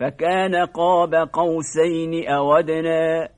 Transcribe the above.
فكان قاب قوسين أودنا